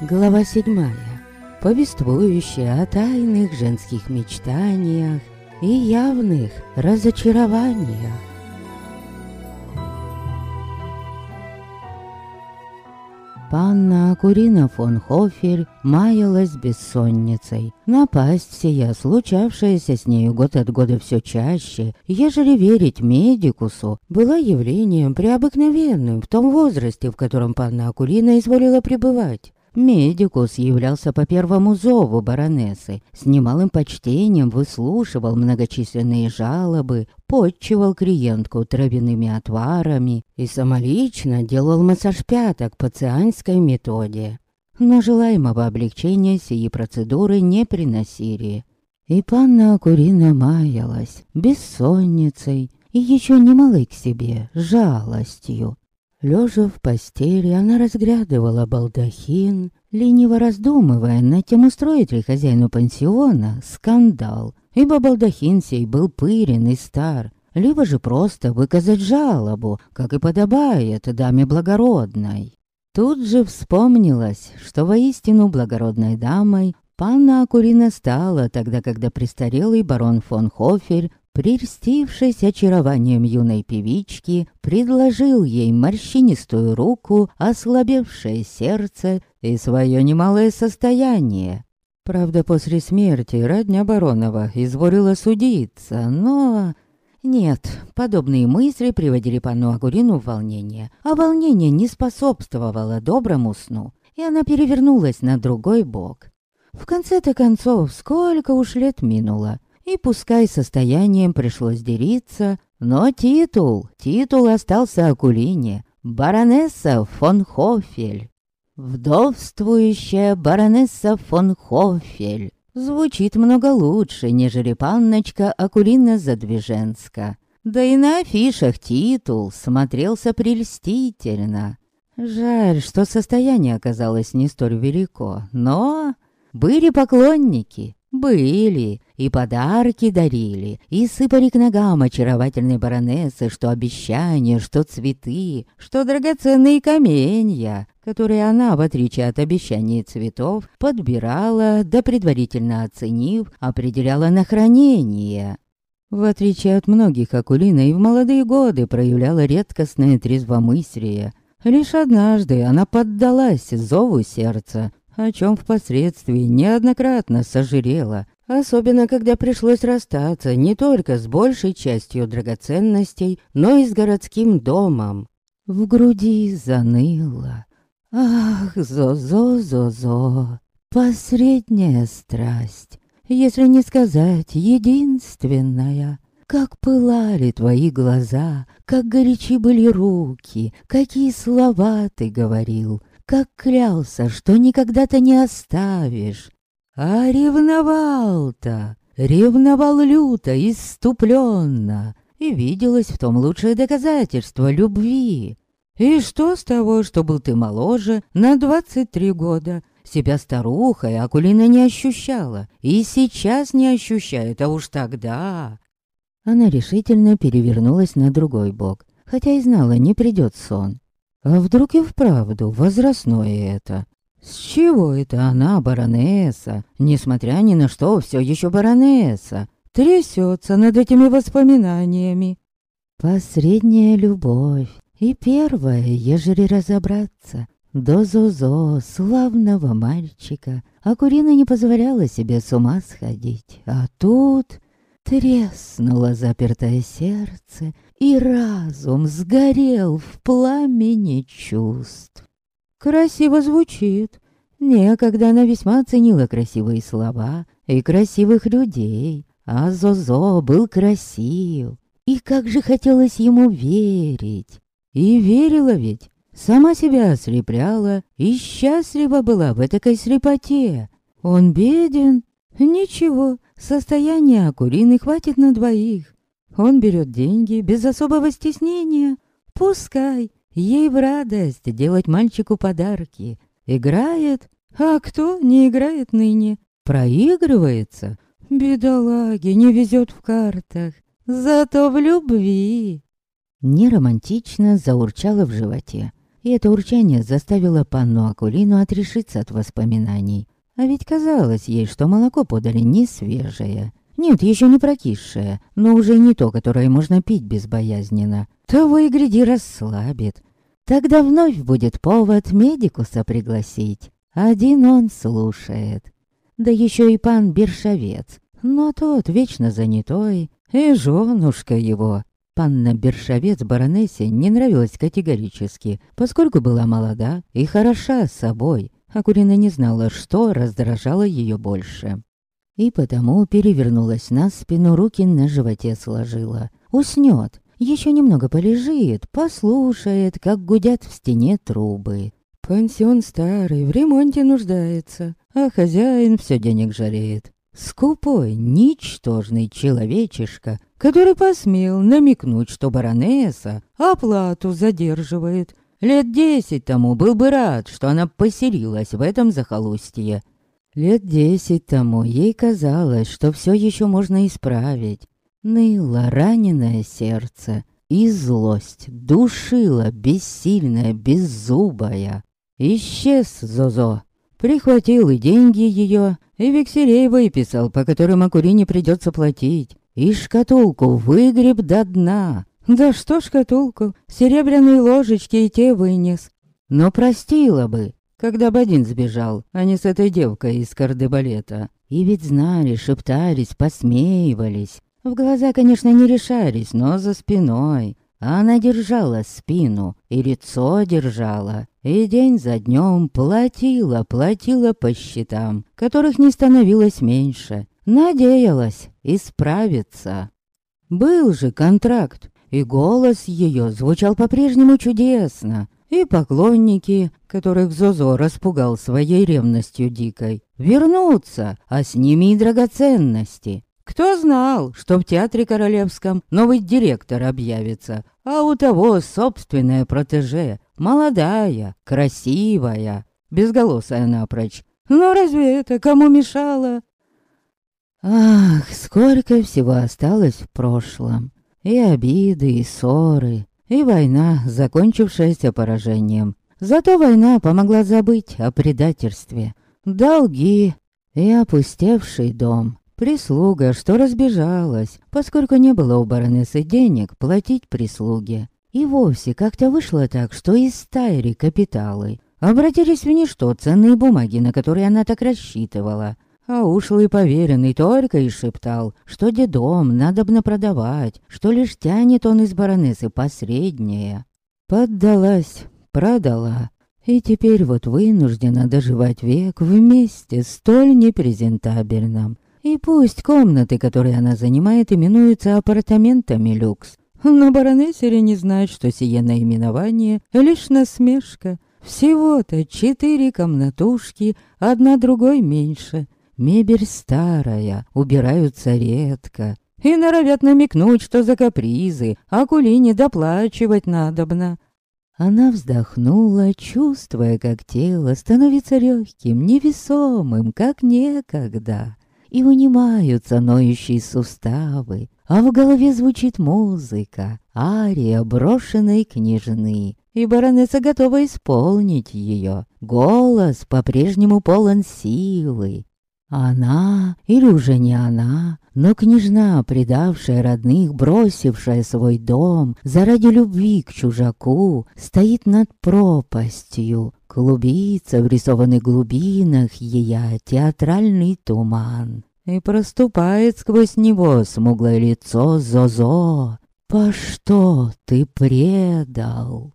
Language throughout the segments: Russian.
Глава седьмая, повествующая о тайных женских мечтаниях и явных разочарованиях. Панна Акурина фон Хофель маялась бессонницей. Напасть сия, случавшаяся с нею год от года все чаще, ежели верить медикусу, была явлением преобыкновенным в том возрасте, в котором панна Акурина изволила пребывать. Медикус являлся по первому зову баронессы, с немалым почтением выслушивал многочисленные жалобы, подчивал клиентку травяными отварами и самолично делал массаж пяток по цианской методе. Но желаемого облегчения сии процедуры не приносили. И панна Акурина маялась бессонницей и еще немалой к себе жалостью. Лежа в постели, она разглядывала балдахин, лениво раздумывая над тем, устроить ли хозяину пансиона скандал, ибо балдахин сей был пырен и стар, либо же просто выказать жалобу, как и подобает даме благородной. Тут же вспомнилось, что воистину благородной дамой панна Акурина стала тогда, когда престарелый барон фон Хофель прельстившись очарованием юной певички, предложил ей морщинистую руку, ослабевшее сердце и свое немалое состояние. Правда, после смерти родня Баронова изволила судиться, но... Нет, подобные мысли приводили пану Агурину в волнение, а волнение не способствовало доброму сну, и она перевернулась на другой бок. В конце-то концов, сколько уж лет минуло, и пускай состоянием пришлось делиться, но титул, титул остался Акулине, баронесса фон Хофель. Вдовствующая баронесса фон Хофель звучит много лучше, нежели панночка Акулина Задвиженска. Да и на афишах титул смотрелся прельстительно. Жаль, что состояние оказалось не столь велико, но были поклонники, были, и подарки дарили, и сыпали к ногам очаровательной баронессы, что обещания, что цветы, что драгоценные каменья, которые она, в отличие от обещаний цветов, подбирала, да предварительно оценив, определяла на хранение. В отличие от многих, Акулина и в молодые годы проявляла редкостное трезвомыслие. Лишь однажды она поддалась зову сердца, о чем впоследствии неоднократно сожалела, особенно когда пришлось расстаться не только с большей частью драгоценностей, но и с городским домом. В груди заныло. Ах, зо-зо-зо-зо, посредняя страсть, если не сказать единственная. Как пылали твои глаза, как горячи были руки, какие слова ты говорил, как клялся, что никогда-то не оставишь. А ревновал-то, ревновал люто, иступленно, и виделось в том лучшее доказательство любви. И что с того, что был ты моложе на двадцать три года? Себя старухой Акулина не ощущала, и сейчас не ощущает, а уж тогда... Она решительно перевернулась на другой бок, хотя и знала, не придет сон. А вдруг и вправду возрастное это? С чего это она, баронесса, несмотря ни на что, все еще баронесса, трясется над этими воспоминаниями? Посредняя любовь и первая, ежели разобраться, до Зозо, славного мальчика, а Курина не позволяла себе с ума сходить, а тут треснуло запертое сердце, и разум сгорел в пламени чувств. Красиво звучит. Некогда она весьма оценила красивые слова и красивых людей, а Зозо был красив. И как же хотелось ему верить. И верила ведь, сама себя ослепляла и счастлива была в этой слепоте. Он беден? Ничего, состояния Акурины хватит на двоих. Он берет деньги без особого стеснения. Пускай, ей в радость делать мальчику подарки. Играет, а кто не играет ныне? Проигрывается. Бедолаги, не везет в картах. Зато в любви. Неромантично заурчало в животе. И это урчание заставило панну Акулину отрешиться от воспоминаний. А ведь казалось ей, что молоко подали не свежее. Нет, еще не прокисшее, но уже не то, которое можно пить безбоязненно. Того и гряди расслабит. Тогда вновь будет повод медикуса пригласить. Один он слушает. Да еще и пан Бершовец. Но тот вечно занятой. И женушка его. Панна Бершовец баронессе не нравилась категорически, поскольку была молода и хороша собой. Акулина не знала, что раздражало ее больше. И потому перевернулась на спину, руки на животе сложила. Уснет, еще немного полежит, послушает, как гудят в стене трубы. Пансион старый, в ремонте нуждается, а хозяин все денег жалеет. Скупой, ничтожный человечишка, который посмел намекнуть, что баронесса оплату задерживает, Лет десять тому был бы рад, что она поселилась в этом захолустье. Лет десять тому ей казалось, что все еще можно исправить. Ныло раненое сердце, и злость душила бессильная, беззубая. Исчез Зозо, прихватил и деньги ее, и векселей выписал, по которым Акурине придется платить, и шкатулку выгреб до дна, да что шкатулку, серебряные ложечки и те вынес. Но простила бы, когда бы один сбежал, а не с этой девкой из кардебалета. И ведь знали, шептались, посмеивались. В глаза, конечно, не решались, но за спиной. Она держала спину, и лицо держала, и день за днем платила, платила по счетам, которых не становилось меньше. Надеялась исправиться. Был же контракт, и голос ее звучал по-прежнему чудесно. И поклонники, которых Зозо распугал своей ревностью дикой, вернутся, а с ними и драгоценности. Кто знал, что в Театре Королевском новый директор объявится, а у того собственная протеже, молодая, красивая, безголосая напрочь. Но разве это кому мешало? Ах, сколько всего осталось в прошлом. И обиды, и ссоры, и война, закончившаяся поражением. Зато война помогла забыть о предательстве. Долги и опустевший дом. Прислуга, что разбежалась, поскольку не было у баронессы денег платить прислуге. И вовсе как-то вышло так, что из стайри капиталы обратились в ничто ценные бумаги, на которые она так рассчитывала. А ушлый поверенный только и шептал, что дедом надобно продавать, что лишь тянет он из баронессы посреднее. Поддалась, продала, и теперь вот вынуждена доживать век вместе столь непрезентабельном. И пусть комнаты, которые она занимает, именуются апартаментами люкс, но баронессе не знает, что сие наименование — лишь насмешка. Всего-то четыре комнатушки, одна другой меньше, Мебель старая, убираются редко. И норовят намекнуть, что за капризы Акулине доплачивать надобно. Она вздохнула, чувствуя, как тело становится легким, невесомым, как некогда. И унимаются ноющие суставы, а в голове звучит музыка, ария брошенной княжны. И баронесса готова исполнить ее. Голос по-прежнему полон силы, она, или уже не она, но княжна, предавшая родных, бросившая свой дом заради любви к чужаку, стоит над пропастью. Клубится в рисованных глубинах ея театральный туман. И проступает сквозь него смуглое лицо Зозо. «По что ты предал?»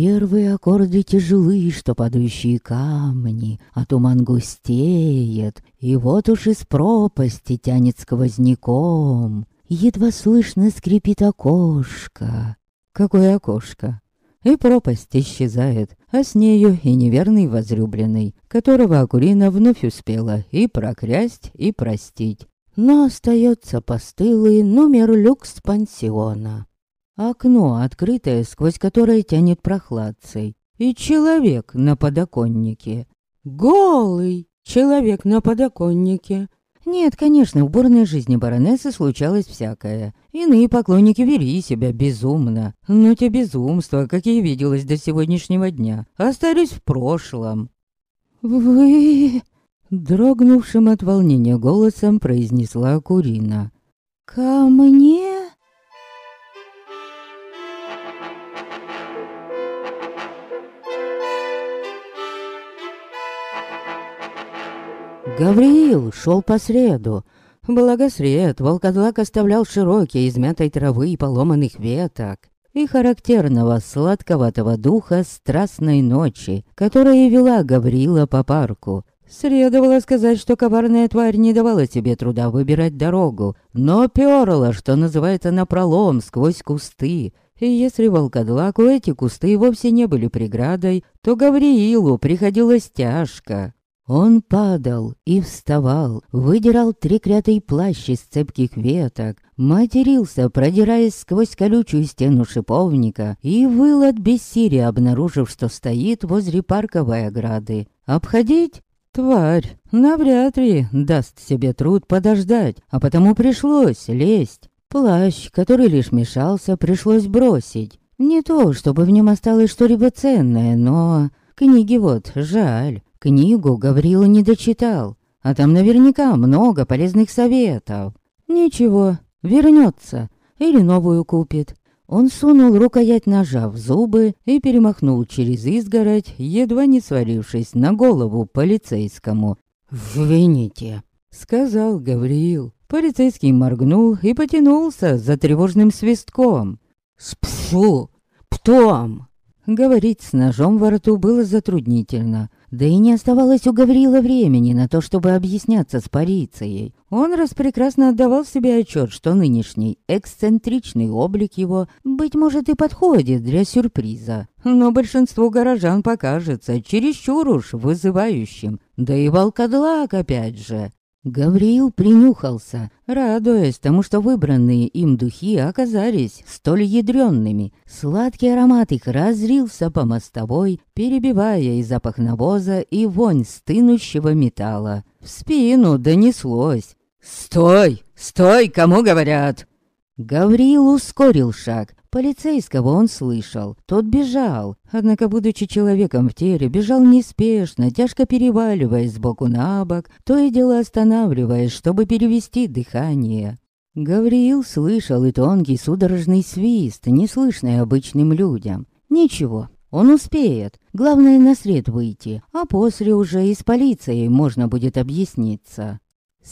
Первые аккорды тяжелы, что падающие камни, а туман густеет, и вот уж из пропасти тянет сквозняком. Едва слышно скрипит окошко. Какое окошко? И пропасть исчезает, а с нею и неверный возлюбленный, которого Акурина вновь успела и проклясть, и простить. Но остается постылый номер люкс пансиона. Окно, открытое, сквозь которое тянет прохладцей. И человек на подоконнике. Голый человек на подоконнике. Нет, конечно, в бурной жизни баронессы случалось всякое. Иные поклонники вели себя безумно. Но те безумства, какие виделось до сегодняшнего дня, остались в прошлом. «Вы...» — дрогнувшим от волнения голосом произнесла Курина. «Ко мне?» Гавриил шел по среду. Благо сред волкодлак оставлял широкие измятой травы и поломанных веток и характерного сладковатого духа страстной ночи, которая вела Гаврила по парку. Следовало сказать, что коварная тварь не давала себе труда выбирать дорогу, но перла, что называется, напролом сквозь кусты. И если волкодлаку эти кусты вовсе не были преградой, то Гавриилу приходилось тяжко. Он падал и вставал, выдирал треклятый плащ из цепких веток, матерился, продираясь сквозь колючую стену шиповника, и выл от бессилия, обнаружив, что стоит возле парковой ограды. Обходить? Тварь, навряд ли даст себе труд подождать, а потому пришлось лезть. Плащ, который лишь мешался, пришлось бросить. Не то, чтобы в нем осталось что-либо ценное, но... Книги вот жаль. Книгу Гаврила не дочитал, а там наверняка много полезных советов. Ничего, вернется или новую купит. Он сунул рукоять ножа в зубы и перемахнул через изгородь, едва не свалившись на голову полицейскому. «Вините», — сказал Гавриил. Полицейский моргнул и потянулся за тревожным свистком. «Спфу! Птом!» Говорить с ножом во рту было затруднительно. Да и не оставалось у Гаврила времени на то, чтобы объясняться с полицией. Он распрекрасно отдавал себе отчет, что нынешний эксцентричный облик его, быть может, и подходит для сюрприза. Но большинству горожан покажется чересчур уж вызывающим. Да и волкодлак опять же. Гавриил принюхался, радуясь тому, что выбранные им духи оказались столь ядрёнными. Сладкий аромат их разрился по мостовой, перебивая и запах навоза, и вонь стынущего металла. В спину донеслось. «Стой! Стой! Кому говорят?» Гавриил ускорил шаг. Полицейского он слышал. Тот бежал. Однако, будучи человеком в теле, бежал неспешно, тяжко переваливаясь сбоку на бок, то и дело останавливаясь, чтобы перевести дыхание. Гавриил слышал и тонкий судорожный свист, неслышный обычным людям. Ничего, он успеет. Главное, на след выйти, а после уже и с полицией можно будет объясниться.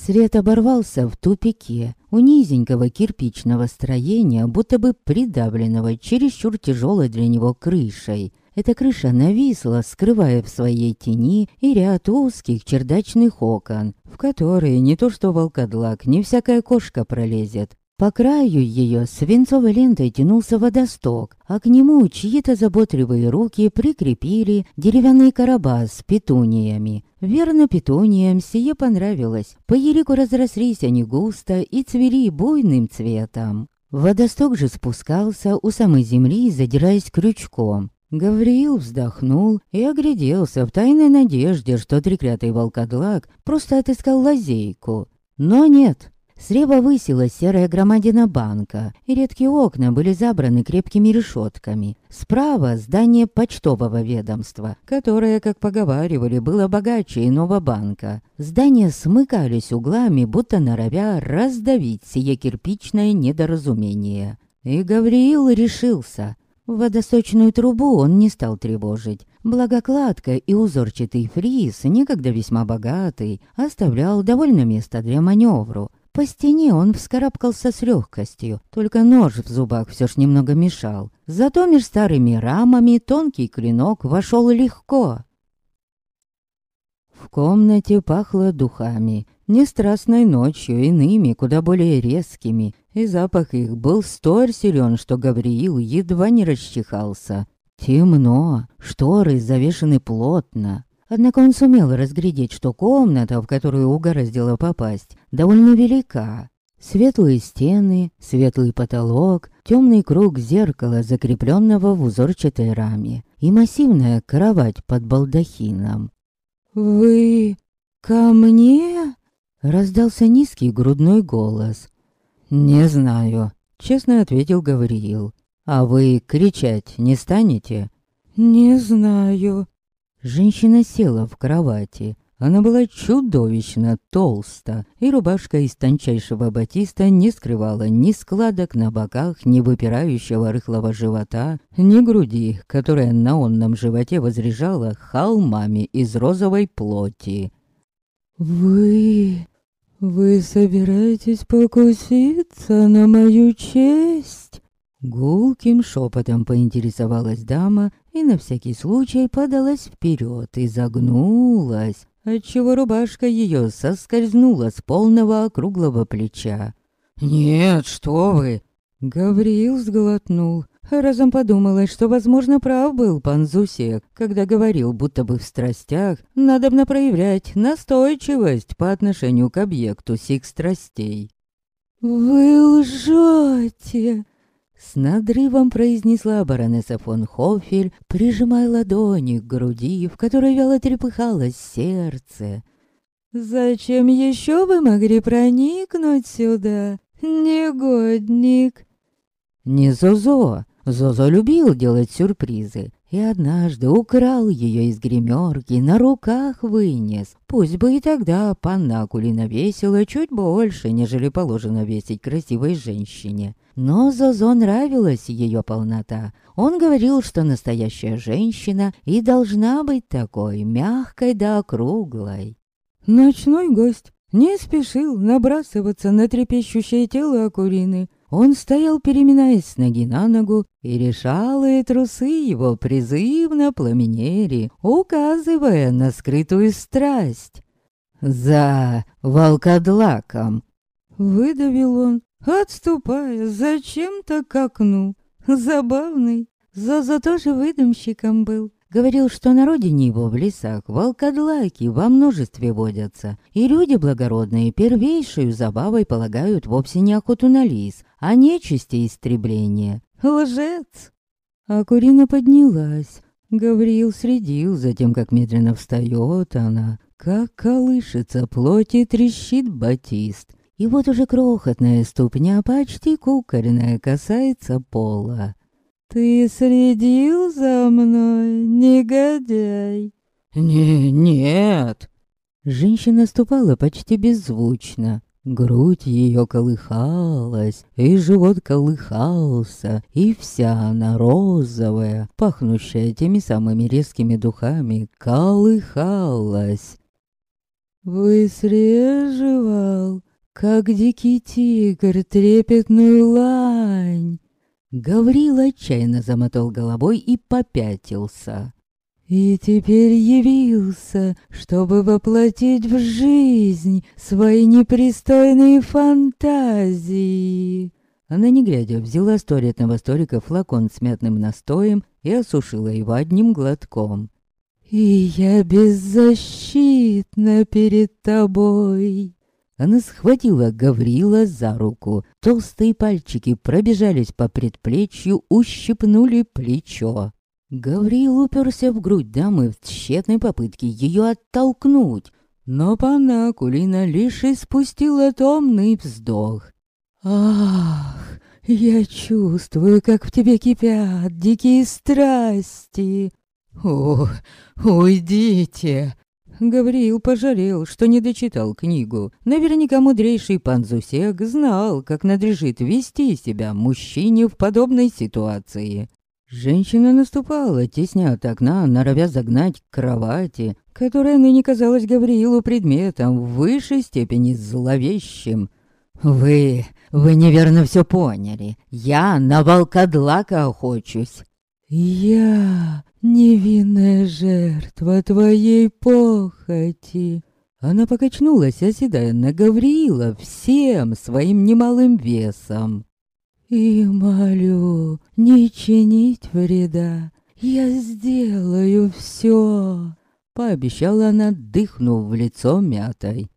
Свет оборвался в тупике у низенького кирпичного строения, будто бы придавленного чересчур тяжелой для него крышей. Эта крыша нависла, скрывая в своей тени и ряд узких чердачных окон, в которые не то что волкодлак, не всякая кошка пролезет. По краю ее свинцовой лентой тянулся водосток, а к нему чьи-то заботливые руки прикрепили деревянный короба с петуниями. Верно, петуниям сие понравилось. По ерику разрослись они густо и цвели буйным цветом. Водосток же спускался у самой земли, задираясь крючком. Гавриил вздохнул и огляделся в тайной надежде, что треклятый волкодлак просто отыскал лазейку. Но нет, Слева высилась серая громадина банка, и редкие окна были забраны крепкими решетками. Справа здание почтового ведомства, которое, как поговаривали, было богаче иного банка. Здания смыкались углами, будто норовя раздавить сие кирпичное недоразумение. И Гавриил решился. Водосточную трубу он не стал тревожить. Благокладка и узорчатый фриз, некогда весьма богатый, оставлял довольно место для маневру. По стене он вскарабкался с легкостью, только нож в зубах все ж немного мешал. Зато меж старыми рамами тонкий клинок вошел легко. В комнате пахло духами, не страстной ночью, иными, куда более резкими, и запах их был столь силен, что Гавриил едва не расчихался. Темно, шторы завешены плотно, Однако он сумел разглядеть, что комната, в которую угораздило попасть, довольно велика. Светлые стены, светлый потолок, темный круг зеркала, закрепленного в узорчатой раме, и массивная кровать под балдахином. «Вы ко мне?» Раздался низкий грудной голос. «Не знаю», — честно ответил Гавриил. «А вы кричать не станете?» «Не знаю». Женщина села в кровати. Она была чудовищно толста, и рубашка из тончайшего батиста не скрывала ни складок на боках, ни выпирающего рыхлого живота, ни груди, которая на онном животе возряжала холмами из розовой плоти. «Вы... вы собираетесь покуситься на мою честь?» Гулким шепотом поинтересовалась дама и на всякий случай подалась вперед и загнулась, отчего рубашка ее соскользнула с полного округлого плеча. «Нет, что вы!» Гавриил сглотнул. Разом подумалось, что, возможно, прав был пан Зусек, когда говорил, будто бы в страстях надобно проявлять настойчивость по отношению к объекту сих страстей. «Вы лжете!» С надрывом произнесла баронесса фон Хофель, прижимая ладони к груди, в которой вяло трепыхалось сердце. «Зачем еще вы могли проникнуть сюда, негодник?» «Не Зозо. Зозо любил делать сюрпризы, и однажды украл ее из гримерки, на руках вынес. Пусть бы и тогда панна Акулина весила чуть больше, нежели положено весить красивой женщине. Но Зозо нравилась ее полнота. Он говорил, что настоящая женщина и должна быть такой, мягкой да округлой. Ночной гость не спешил набрасываться на трепещущее тело Акурины. Он стоял, переминаясь с ноги на ногу, и решалые трусы его призывно пламенери, указывая на скрытую страсть. «За волкодлаком!» Выдавил он, отступая зачем-то к окну. Забавный. Заза тоже выдумщиком был. Говорил, что на родине его в лесах волкодлаки во множестве водятся, и люди благородные первейшую забавой полагают вовсе не охоту на лис, а нечисти истребление. Лжец! А Курина поднялась. Гавриил следил за тем, как медленно встает она, как колышется плоть и трещит батист, и вот уже крохотная ступня, почти кукольная, касается пола. «Ты следил за мной, негодяй?» «Не, нет!» Женщина ступала почти беззвучно. Грудь ее колыхалась, и живот колыхался, и вся она розовая, пахнущая теми самыми резкими духами, колыхалась. «Высреживал как дикий тигр трепетную лань. Гаврил отчаянно замотал головой и попятился. И теперь явился, чтобы воплотить в жизнь свои непристойные фантазии. Она, не глядя, взяла с туалетного столика флакон с мятным настоем и осушила его одним глотком. «И я беззащитна перед тобой!» Она схватила Гаврила за руку. Толстые пальчики пробежались по предплечью, ущипнули плечо. Гавриил уперся в грудь дамы в тщетной попытке ее оттолкнуть. Но пана Кулина лишь испустила томный вздох. «Ах, я чувствую, как в тебе кипят дикие страсти!» «О, уйдите!» Гавриил пожалел, что не дочитал книгу. Наверняка мудрейший пан Зусек знал, как надлежит вести себя мужчине в подобной ситуации. Женщина наступала, тесня от окна, норовя загнать к кровати, которая ныне казалась Гавриилу предметом в высшей степени зловещим. «Вы... вы неверно все поняли. Я на волкодлака охочусь». «Я невинная жертва твоей похоти». Она покачнулась, оседая на Гавриила всем своим немалым весом. «И молю не чинить вреда, я сделаю все», — пообещала она, дыхнув в лицо мятой.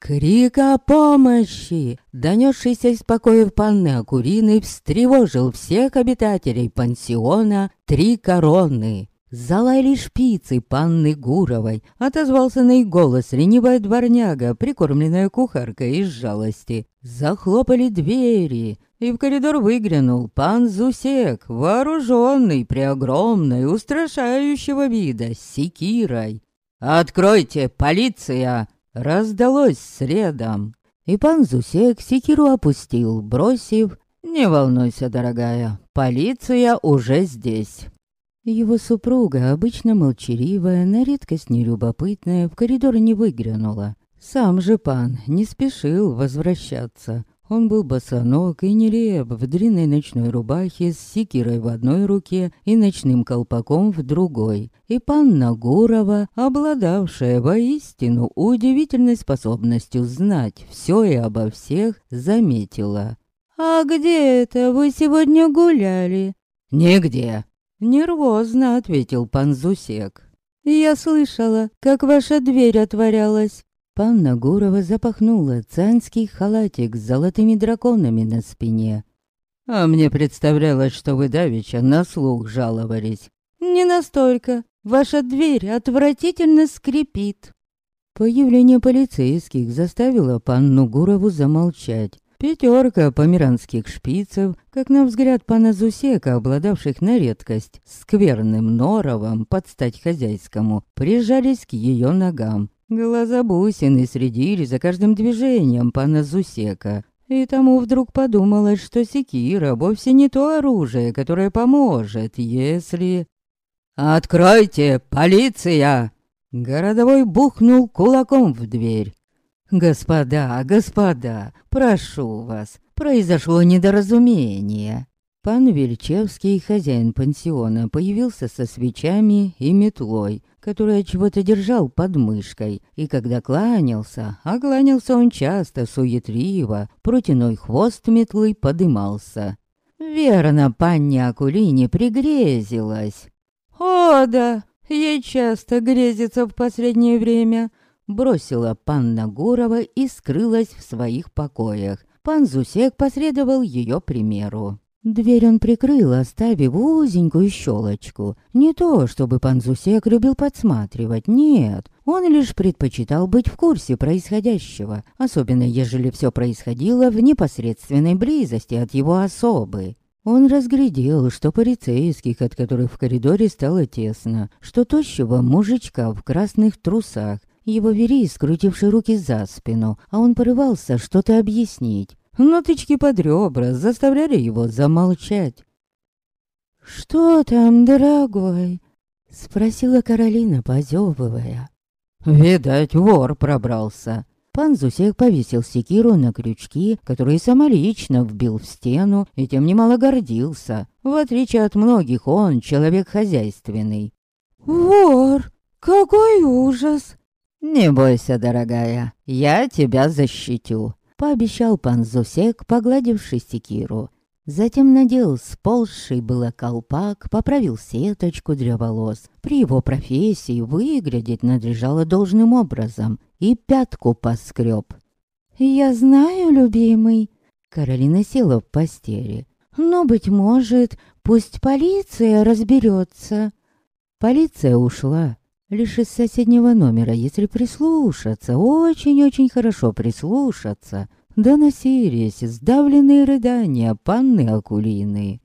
Крик о помощи, донесшийся из покоев панны Акурины, встревожил всех обитателей пансиона «Три короны». Залаяли шпицы панны Гуровой. Отозвался на их голос ленивая дворняга, прикормленная кухаркой из жалости. Захлопали двери, и в коридор выглянул пан Зусек, вооруженный, преогромной, устрашающего вида, секирой. «Откройте, полиция!» Раздалось средом. И пан Зусек секиру опустил, бросив «Не волнуйся, дорогая, полиция уже здесь». Его супруга, обычно молчаливая, на редкость нелюбопытная, в коридор не выглянула. Сам же пан не спешил возвращаться. Он был босоног и нелеп в длинной ночной рубахе с секирой в одной руке и ночным колпаком в другой. И панна Гурова, обладавшая воистину удивительной способностью знать все и обо всех, заметила. «А где это вы сегодня гуляли?» «Нигде», — нервозно ответил пан Зусек. «Я слышала, как ваша дверь отворялась». Панна Гурова запахнула цанский халатик с золотыми драконами на спине. «А мне представлялось, что вы давеча на слух жаловались». «Не настолько. Ваша дверь отвратительно скрипит». Появление полицейских заставило панну Гурову замолчать. Пятерка померанских шпицев, как на взгляд пана Зусека, обладавших на редкость скверным норовом под стать хозяйскому, прижались к ее ногам. Глаза бусины следили за каждым движением пана Зусека. И тому вдруг подумалось, что секира вовсе не то оружие, которое поможет, если... «Откройте, полиция!» Городовой бухнул кулаком в дверь. «Господа, господа, прошу вас, произошло недоразумение». Пан Вельчевский, хозяин пансиона, появился со свечами и метлой, которая чего-то держал под мышкой, и когда кланялся, а кланялся он часто, суетливо, протяной хвост метлы подымался. Верно, панне Акулине пригрезилась. «О, да, ей часто грезится в последнее время», бросила панна Гурова и скрылась в своих покоях. Пан Зусек последовал ее примеру. Дверь он прикрыл, оставив узенькую щелочку. Не то, чтобы пан Зусек любил подсматривать, нет. Он лишь предпочитал быть в курсе происходящего, особенно ежели все происходило в непосредственной близости от его особы. Он разглядел, что полицейских, от которых в коридоре стало тесно, что тощего мужичка в красных трусах, его вери, скрутивший руки за спину, а он порывался что-то объяснить но тычки под ребра заставляли его замолчать. «Что там, дорогой?» — спросила Каролина, позевывая. «Видать, вор пробрался». Пан Зусек повесил секиру на крючки, которые самолично вбил в стену, и тем немало гордился. В отличие от многих, он человек хозяйственный. «Вор! Какой ужас!» «Не бойся, дорогая, я тебя защитю пообещал пан Зусек, погладивший секиру. Затем надел сползший было колпак, поправил сеточку для волос. При его профессии выглядеть надлежало должным образом и пятку поскреб. «Я знаю, любимый», — Каролина села в постели. «Но, быть может, пусть полиция разберется». Полиция ушла. Лишь из соседнего номера, если прислушаться, очень-очень хорошо прислушаться, доносились сдавленные рыдания панны Акулины.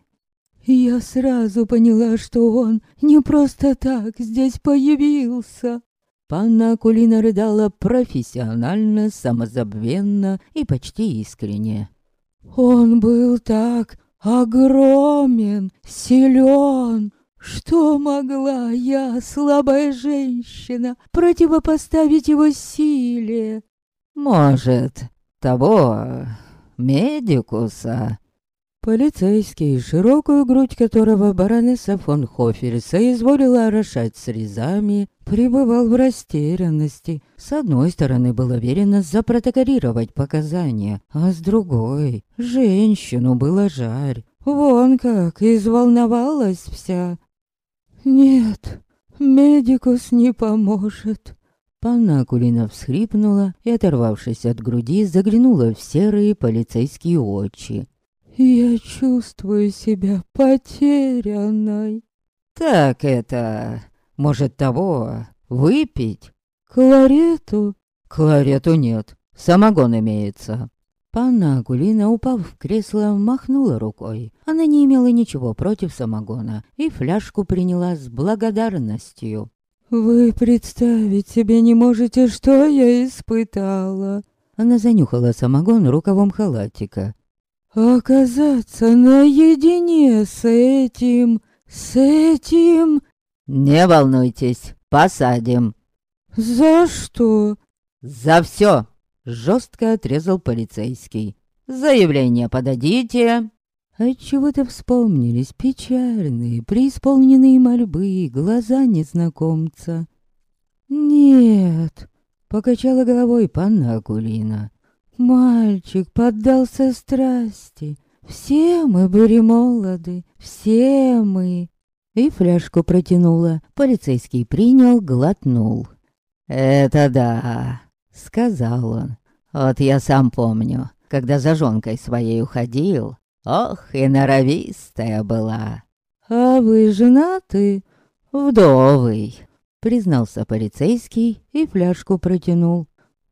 Я сразу поняла, что он не просто так здесь появился. Панна Акулина рыдала профессионально, самозабвенно и почти искренне. Он был так огромен, силен, что могла я, слабая женщина, противопоставить его силе? Может, того медикуса? Полицейский, широкую грудь которого баронесса фон Хофель соизволила орошать срезами, пребывал в растерянности. С одной стороны, было верено запротоколировать показания, а с другой, женщину было жарь. Вон как изволновалась вся, «Нет, медикус не поможет». Панна Акулина всхрипнула и, оторвавшись от груди, заглянула в серые полицейские очи. «Я чувствую себя потерянной». Так это... Может того... Выпить? Кларету? Кларету нет. Самогон имеется. Панна Акулина, упав в кресло, махнула рукой. Она не имела ничего против самогона и фляжку приняла с благодарностью. «Вы представить себе не можете, что я испытала!» Она занюхала самогон рукавом халатика. «Оказаться наедине с этим, с этим...» «Не волнуйтесь, посадим». «За что?» «За все!» — жестко отрезал полицейский. «Заявление подадите!» Отчего-то вспомнились печальные, преисполненные мольбы глаза незнакомца. «Нет», — покачала головой панна Акулина. «Мальчик поддался страсти. Все мы были молоды, все мы». И фляжку протянула. Полицейский принял, глотнул. «Это да», — сказал он. «Вот я сам помню, когда за жонкой своей уходил, Ох, и норовистая была. А вы женаты? Вдовый, признался полицейский и фляжку протянул.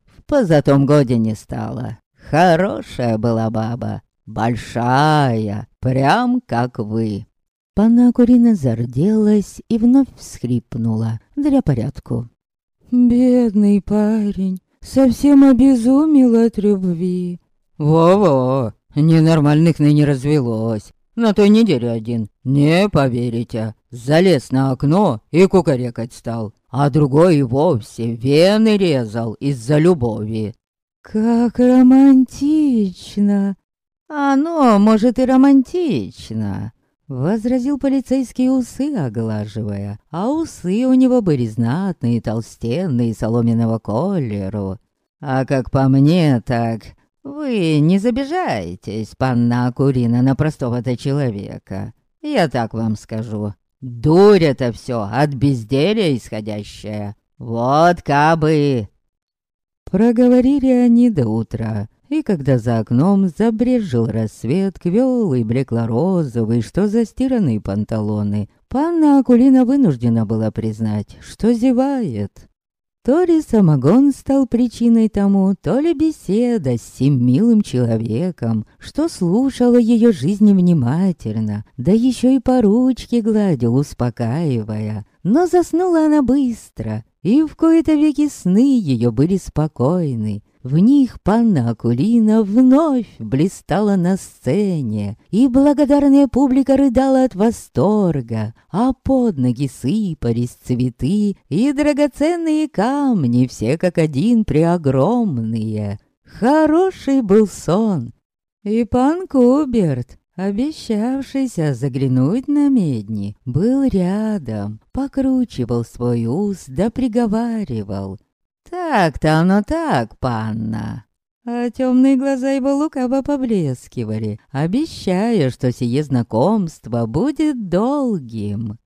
В позатом годе не стало. Хорошая была баба, большая, прям как вы. Панна Курина зарделась и вновь всхрипнула для порядку. «Бедный парень, совсем обезумел от любви». «Во-во, Ненормальных ныне развелось. На той неделе один, не поверите, залез на окно и кукарекать стал, а другой и вовсе вены резал из-за любови. «Как романтично!» «Оно, может, и романтично!» Возразил полицейский усы, оглаживая, а усы у него были знатные, толстенные, соломенного колеру. А как по мне, так «Вы не забежаетесь, панна Акурина, на простого-то человека. Я так вам скажу. Дурь это все от безделия исходящая. Вот кабы!» Проговорили они до утра, и когда за окном забрежил рассвет, квелый, блекло-розовый, что застиранные панталоны, панна Акулина вынуждена была признать, что зевает. То ли самогон стал причиной тому, то ли беседа с тем милым человеком, что слушала ее жизнь внимательно, да еще и по ручке гладил, успокаивая. Но заснула она быстро, и в кои-то веки сны ее были спокойны, в них панна Акулина вновь блистала на сцене, и благодарная публика рыдала от восторга, а под ноги сыпались цветы и драгоценные камни, все как один преогромные. Хороший был сон. И пан Куберт, обещавшийся заглянуть на медни, был рядом, покручивал свой ус да приговаривал — «Так-то оно так, панна!» А темные глаза его лукаво поблескивали, обещая, что сие знакомство будет долгим.